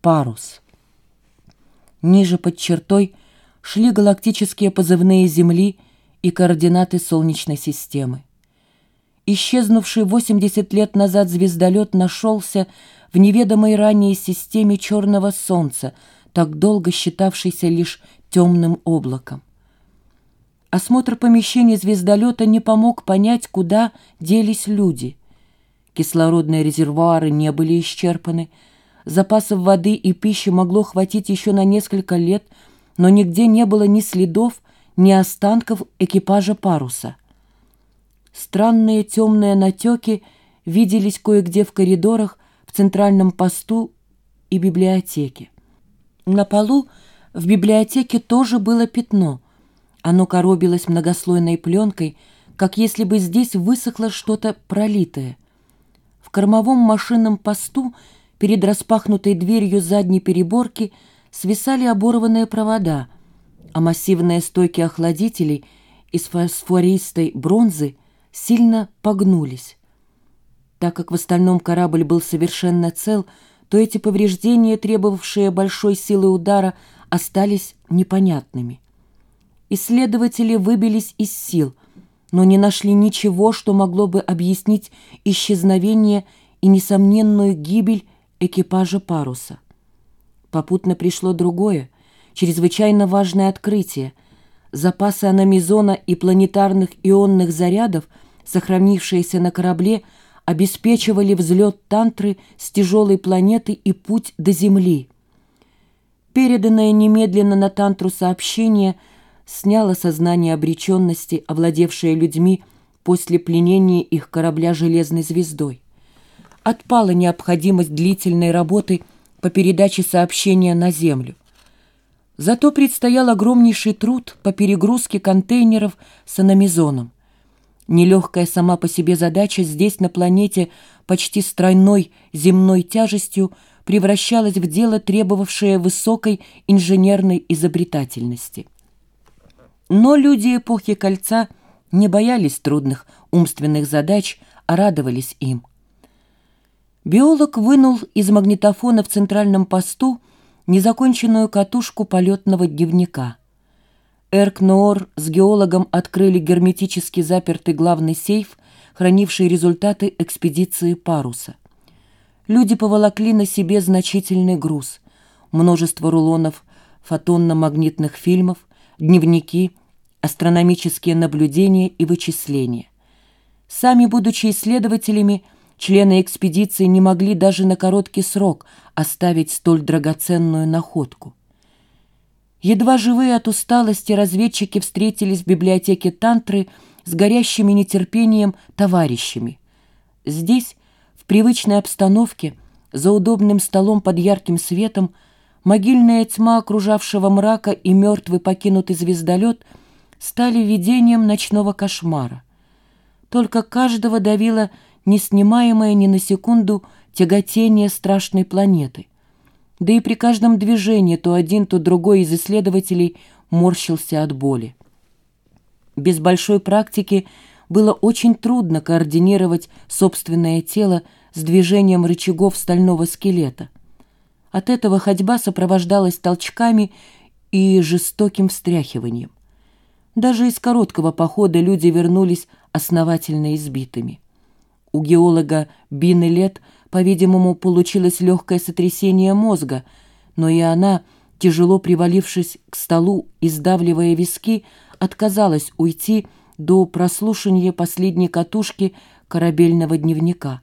парус. Ниже под чертой шли галактические позывные Земли и координаты Солнечной системы. Исчезнувший 80 лет назад звездолет нашелся в неведомой ранее системе черного Солнца, так долго считавшейся лишь темным облаком. Осмотр помещений звездолета не помог понять, куда делись люди. Кислородные резервуары не были исчерпаны, запасов воды и пищи могло хватить еще на несколько лет, но нигде не было ни следов, ни останков экипажа паруса. Странные темные натеки виделись кое-где в коридорах, в центральном посту и библиотеке. На полу в библиотеке тоже было пятно — оно коробилось многослойной пленкой, как если бы здесь высохло что-то пролитое. В кормовом машинном посту перед распахнутой дверью задней переборки свисали оборванные провода, а массивные стойки охладителей из фосфористой бронзы сильно погнулись. Так как в остальном корабль был совершенно цел, то эти повреждения, требовавшие большой силы удара, остались непонятными. Исследователи выбились из сил, но не нашли ничего, что могло бы объяснить исчезновение и несомненную гибель экипажа паруса. Попутно пришло другое, чрезвычайно важное открытие. Запасы аномизона и планетарных ионных зарядов, сохранившиеся на корабле, обеспечивали взлет Тантры с тяжелой планеты и путь до Земли. Переданное немедленно на Тантру сообщение – сняло сознание обреченности, овладевшее людьми после пленения их корабля железной звездой. Отпала необходимость длительной работы по передаче сообщения на Землю. Зато предстоял огромнейший труд по перегрузке контейнеров с аномизоном. Нелегкая сама по себе задача здесь, на планете, почти с тройной земной тяжестью, превращалась в дело, требовавшее высокой инженерной изобретательности. Но люди эпохи Кольца не боялись трудных умственных задач, а радовались им. Биолог вынул из магнитофона в центральном посту незаконченную катушку полетного дневника. Эрк Ноор с геологом открыли герметически запертый главный сейф, хранивший результаты экспедиции паруса. Люди поволокли на себе значительный груз, множество рулонов фотонно-магнитных фильмов, дневники, астрономические наблюдения и вычисления. Сами, будучи исследователями, члены экспедиции не могли даже на короткий срок оставить столь драгоценную находку. Едва живые от усталости разведчики встретились в библиотеке Тантры с горящими нетерпением товарищами. Здесь, в привычной обстановке, за удобным столом под ярким светом, могильная тьма окружавшего мрака и мертвый покинутый звездолет — стали видением ночного кошмара. Только каждого давило неснимаемое ни на секунду тяготение страшной планеты. Да и при каждом движении то один, то другой из исследователей морщился от боли. Без большой практики было очень трудно координировать собственное тело с движением рычагов стального скелета. От этого ходьба сопровождалась толчками и жестоким встряхиванием. Даже из короткого похода люди вернулись основательно избитыми. У геолога Бины Лет, по-видимому, получилось легкое сотрясение мозга, но и она, тяжело привалившись к столу и сдавливая виски, отказалась уйти до прослушивания последней катушки корабельного дневника.